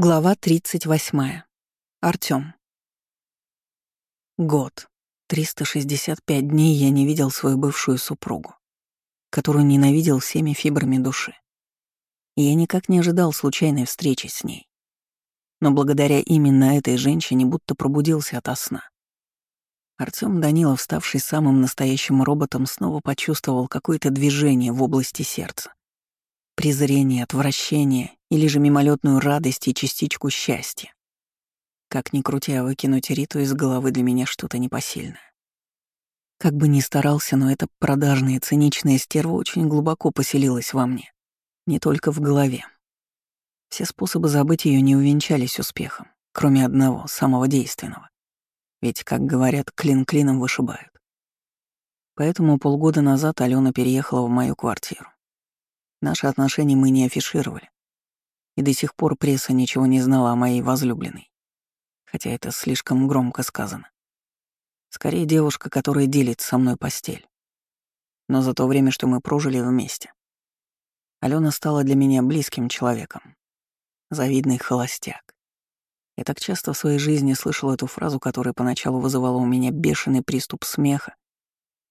Глава 38. Артём. Год. 365 дней я не видел свою бывшую супругу, которую ненавидел всеми фибрами души. И я никак не ожидал случайной встречи с ней. Но благодаря именно этой женщине будто пробудился ото сна. Артём Данилов, ставший самым настоящим роботом, снова почувствовал какое-то движение в области сердца. Презрение, отвращение или же мимолетную радость и частичку счастья. Как ни крути, а выкинуть Риту из головы для меня что-то непосильное. Как бы ни старался, но эта продажная, циничная стерва очень глубоко поселилась во мне. Не только в голове. Все способы забыть ее не увенчались успехом, кроме одного, самого действенного. Ведь, как говорят, клин клином вышибают. Поэтому полгода назад Алена переехала в мою квартиру. Наши отношения мы не афишировали и до сих пор пресса ничего не знала о моей возлюбленной. Хотя это слишком громко сказано. Скорее, девушка, которая делит со мной постель. Но за то время, что мы прожили вместе, Алена стала для меня близким человеком. Завидный холостяк. Я так часто в своей жизни слышал эту фразу, которая поначалу вызывала у меня бешеный приступ смеха,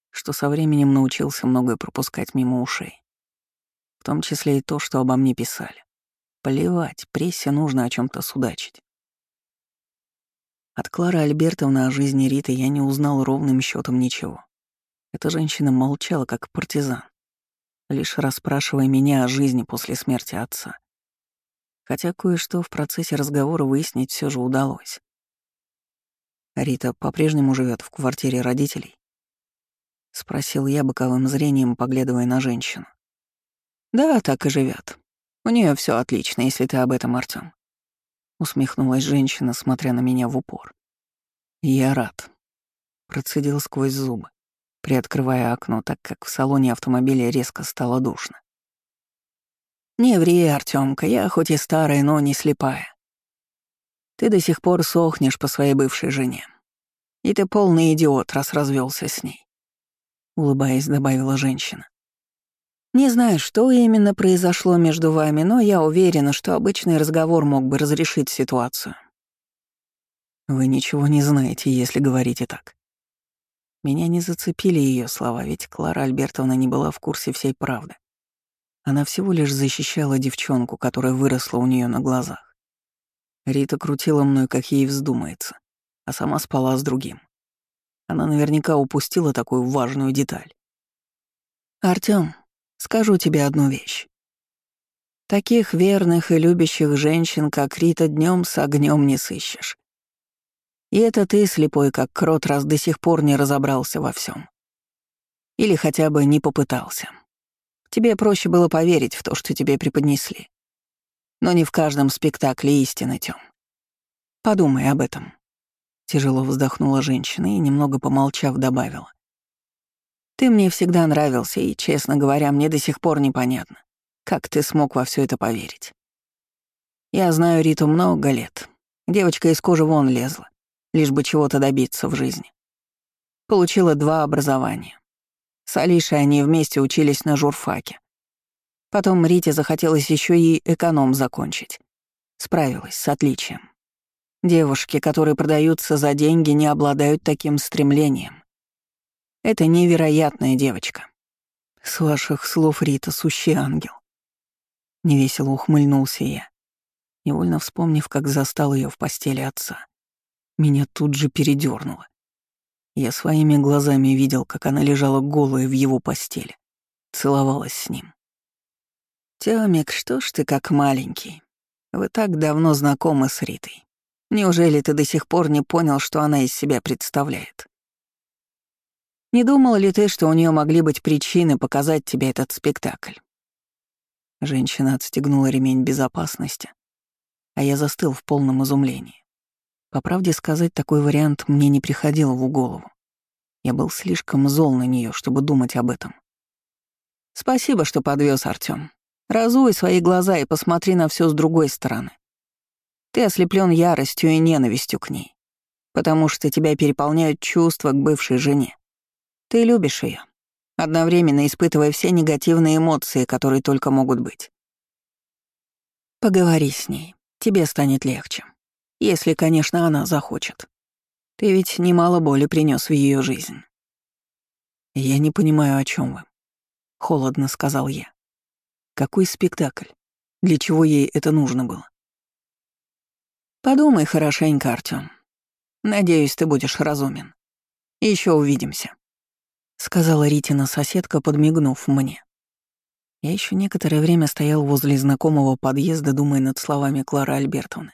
что со временем научился многое пропускать мимо ушей. Том числе и то, что обо мне писали. Плевать, прессе нужно о чем то судачить. От Клары Альбертовны о жизни Риты я не узнал ровным счетом ничего. Эта женщина молчала, как партизан, лишь расспрашивая меня о жизни после смерти отца. Хотя кое-что в процессе разговора выяснить все же удалось. Рита по-прежнему живет в квартире родителей? Спросил я боковым зрением, поглядывая на женщину. Да, так и живет. У нее все отлично, если ты об этом, Артём. Усмехнулась женщина, смотря на меня в упор. Я рад. Процедил сквозь зубы, приоткрывая окно, так как в салоне автомобиля резко стало душно. Не ври, Артёмка, я хоть и старая, но не слепая. Ты до сих пор сохнешь по своей бывшей жене. И ты полный идиот, раз развелся с ней. Улыбаясь, добавила женщина. Не знаю, что именно произошло между вами, но я уверена, что обычный разговор мог бы разрешить ситуацию. Вы ничего не знаете, если говорите так. Меня не зацепили ее слова, ведь Клара Альбертовна не была в курсе всей правды. Она всего лишь защищала девчонку, которая выросла у нее на глазах. Рита крутила мной, как ей вздумается, а сама спала с другим. Она наверняка упустила такую важную деталь. «Артём, Скажу тебе одну вещь. Таких верных и любящих женщин, как Рита, днем с огнем не сыщешь. И это ты, слепой как крот, раз до сих пор не разобрался во всем. Или хотя бы не попытался. Тебе проще было поверить в то, что тебе преподнесли. Но не в каждом спектакле истины, Тём. Подумай об этом. Тяжело вздохнула женщина и, немного помолчав, добавила. Ты мне всегда нравился, и, честно говоря, мне до сих пор непонятно, как ты смог во все это поверить. Я знаю Риту много лет. Девочка из кожи вон лезла, лишь бы чего-то добиться в жизни. Получила два образования. С Алишей они вместе учились на журфаке. Потом Рите захотелось еще и эконом закончить. Справилась с отличием. Девушки, которые продаются за деньги, не обладают таким стремлением. Это невероятная девочка. С ваших слов Рита — сущий ангел. Невесело ухмыльнулся я, невольно вспомнив, как застал ее в постели отца. Меня тут же передернуло. Я своими глазами видел, как она лежала голая в его постели, целовалась с ним. «Тёмик, что ж ты как маленький? Вы так давно знакомы с Ритой. Неужели ты до сих пор не понял, что она из себя представляет?» Не думал ли ты, что у нее могли быть причины показать тебе этот спектакль?» Женщина отстегнула ремень безопасности, а я застыл в полном изумлении. По правде сказать, такой вариант мне не приходил в голову. Я был слишком зол на нее, чтобы думать об этом. «Спасибо, что подвез, Артём. Разуй свои глаза и посмотри на все с другой стороны. Ты ослеплен яростью и ненавистью к ней, потому что тебя переполняют чувства к бывшей жене. Ты любишь ее, одновременно испытывая все негативные эмоции, которые только могут быть. Поговори с ней. тебе станет легче. Если, конечно, она захочет. Ты ведь немало боли принес в ее жизнь. Я не понимаю, о чем вы. Холодно сказал я. Какой спектакль? Для чего ей это нужно было? Подумай хорошенько, Артём. Надеюсь, ты будешь разумен. Еще увидимся», — сказала Ритина соседка, подмигнув мне. Я еще некоторое время стоял возле знакомого подъезда, думая над словами Клары Альбертовны.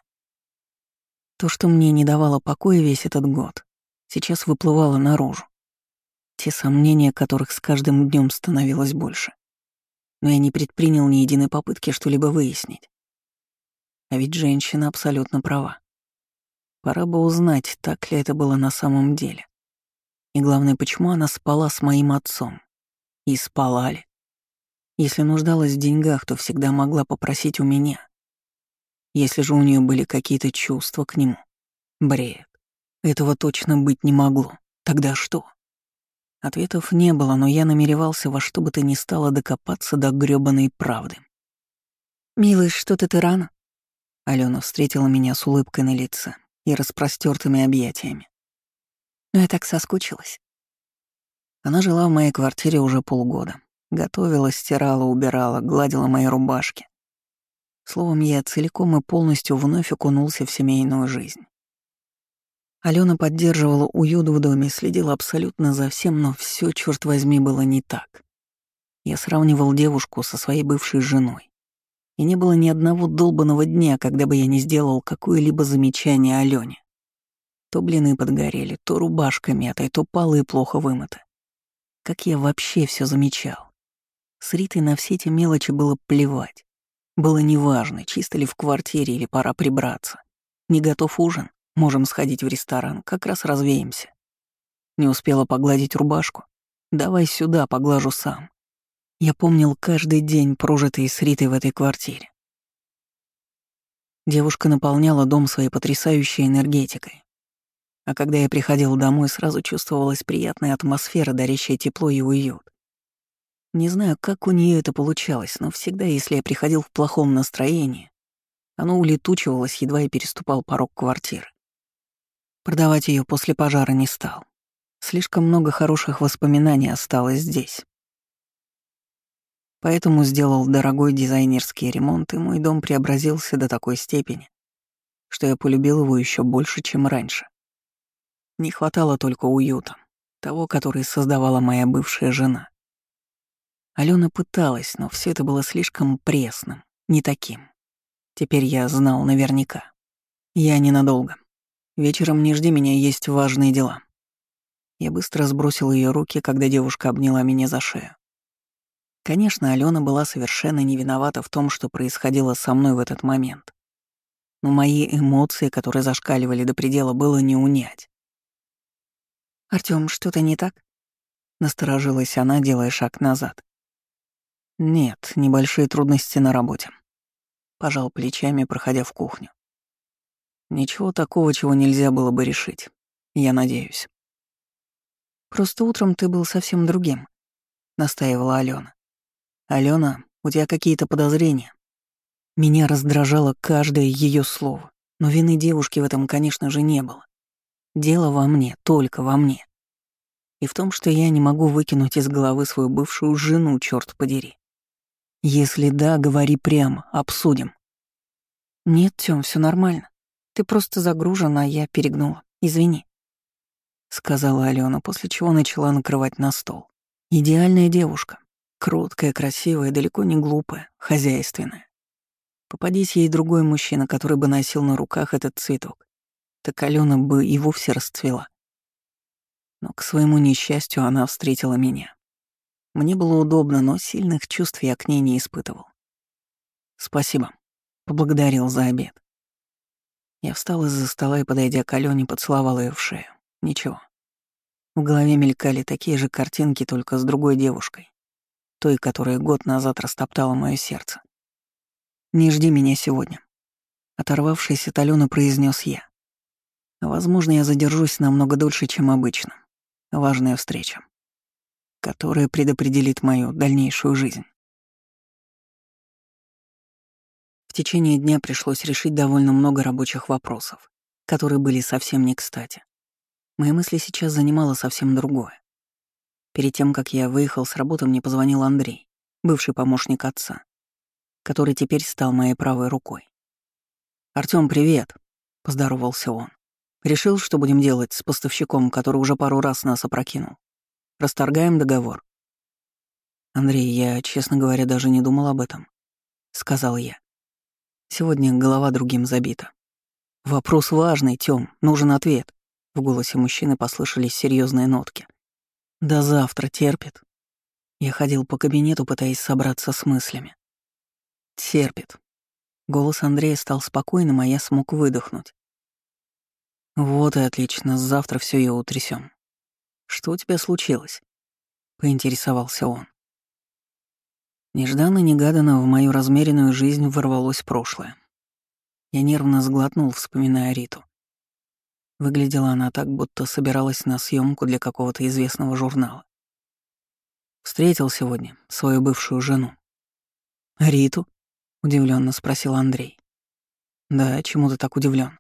То, что мне не давало покоя весь этот год, сейчас выплывало наружу. Те сомнения, которых с каждым днем становилось больше. Но я не предпринял ни единой попытки что-либо выяснить. А ведь женщина абсолютно права. Пора бы узнать, так ли это было на самом деле. И главное, почему она спала с моим отцом. И спала ли? Если нуждалась в деньгах, то всегда могла попросить у меня. Если же у нее были какие-то чувства к нему. Бред. Этого точно быть не могло. Тогда что? Ответов не было, но я намеревался во что бы то ни стало докопаться до грёбаной правды. «Милый, что-то ты рано?» Алена встретила меня с улыбкой на лице и распростертыми объятиями. Но я так соскучилась. Она жила в моей квартире уже полгода. Готовила, стирала, убирала, гладила мои рубашки. Словом, я целиком и полностью вновь окунулся в семейную жизнь. Алена поддерживала уют в доме, следила абсолютно за всем, но все, черт возьми, было не так. Я сравнивал девушку со своей бывшей женой. И не было ни одного долбанного дня, когда бы я не сделал какое-либо замечание Алене. То блины подгорели, то рубашка мятая, то полы плохо вымыты. Как я вообще все замечал. С Ритой на все эти мелочи было плевать. Было неважно, чисто ли в квартире или пора прибраться. Не готов ужин? Можем сходить в ресторан, как раз развеемся. Не успела погладить рубашку? Давай сюда, поглажу сам. Я помнил каждый день, прожитый с Ритой в этой квартире. Девушка наполняла дом своей потрясающей энергетикой. А когда я приходил домой, сразу чувствовалась приятная атмосфера, дарящая тепло и уют. Не знаю, как у нее это получалось, но всегда, если я приходил в плохом настроении, оно улетучивалось, едва я переступал порог квартиры. Продавать ее после пожара не стал. Слишком много хороших воспоминаний осталось здесь. Поэтому сделал дорогой дизайнерский ремонт, и мой дом преобразился до такой степени, что я полюбил его еще больше, чем раньше. Не хватало только уюта, того, который создавала моя бывшая жена. Алена пыталась, но все это было слишком пресным, не таким. Теперь я знал наверняка. Я ненадолго. Вечером не жди меня, есть важные дела. Я быстро сбросил ее руки, когда девушка обняла меня за шею. Конечно, Алена была совершенно не виновата в том, что происходило со мной в этот момент. Но мои эмоции, которые зашкаливали до предела, было не унять. Артём, что-то не так?» — насторожилась она, делая шаг назад. «Нет, небольшие трудности на работе». Пожал плечами, проходя в кухню. «Ничего такого, чего нельзя было бы решить. Я надеюсь». «Просто утром ты был совсем другим», — настаивала Алена. «Алена, у тебя какие-то подозрения?» Меня раздражало каждое ее слово, но вины девушки в этом, конечно же, не было. Дело во мне, только во мне. И в том, что я не могу выкинуть из головы свою бывшую жену, черт подери. Если да, говори прямо, обсудим. Нет, Тём, все нормально. Ты просто загружена, а я перегнула. Извини. Сказала Алена, после чего начала накрывать на стол. Идеальная девушка. Кроткая, красивая, далеко не глупая, хозяйственная. Попадись ей другой мужчина, который бы носил на руках этот цветок, так Алена бы и вовсе расцвела. Но к своему несчастью она встретила меня. Мне было удобно, но сильных чувств я к ней не испытывал. «Спасибо», — поблагодарил за обед. Я встал из-за стола и, подойдя к Алёне, поцеловал ее в шею. Ничего. В голове мелькали такие же картинки, только с другой девушкой. Той, которая год назад растоптала мое сердце. «Не жди меня сегодня», — оторвавшись от Алены, произнес я. Возможно, я задержусь намного дольше, чем обычно. Важная встреча, которая предопределит мою дальнейшую жизнь. В течение дня пришлось решить довольно много рабочих вопросов, которые были совсем не кстати. Мои мысли сейчас занимало совсем другое. Перед тем, как я выехал с работы, мне позвонил Андрей, бывший помощник отца, который теперь стал моей правой рукой. «Артём, привет!» — поздоровался он. «Решил, что будем делать с поставщиком, который уже пару раз нас опрокинул. Расторгаем договор?» «Андрей, я, честно говоря, даже не думал об этом», — сказал я. Сегодня голова другим забита. «Вопрос важный, Тём, нужен ответ», в голосе мужчины послышались серьезные нотки. «До завтра терпит». Я ходил по кабинету, пытаясь собраться с мыслями. «Терпит». Голос Андрея стал спокойным, а я смог выдохнуть. «Вот и отлично, завтра все и утрясем. Что у тебя случилось?» — поинтересовался он. Нежданно-негаданно в мою размеренную жизнь ворвалось прошлое. Я нервно сглотнул, вспоминая Риту. Выглядела она так, будто собиралась на съемку для какого-то известного журнала. Встретил сегодня свою бывшую жену. «Риту?» — удивленно спросил Андрей. «Да, чему ты так удивлен?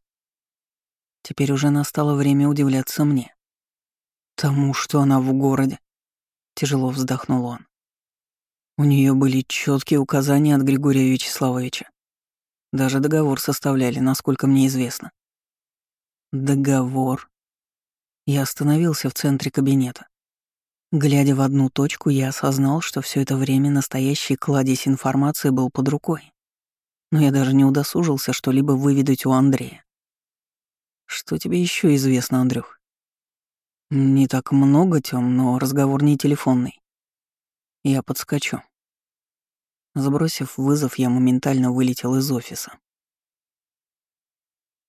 Теперь уже настало время удивляться мне. Тому, что она в городе. Тяжело вздохнул он. У нее были четкие указания от Григория Вячеславовича. Даже договор составляли, насколько мне известно. Договор. Я остановился в центре кабинета. Глядя в одну точку, я осознал, что все это время настоящий кладезь информации был под рукой. Но я даже не удосужился что-либо выведать у Андрея. Что тебе еще известно, Андрюх? Не так много, Тём, но разговор не телефонный. Я подскочу. Забросив вызов, я моментально вылетел из офиса.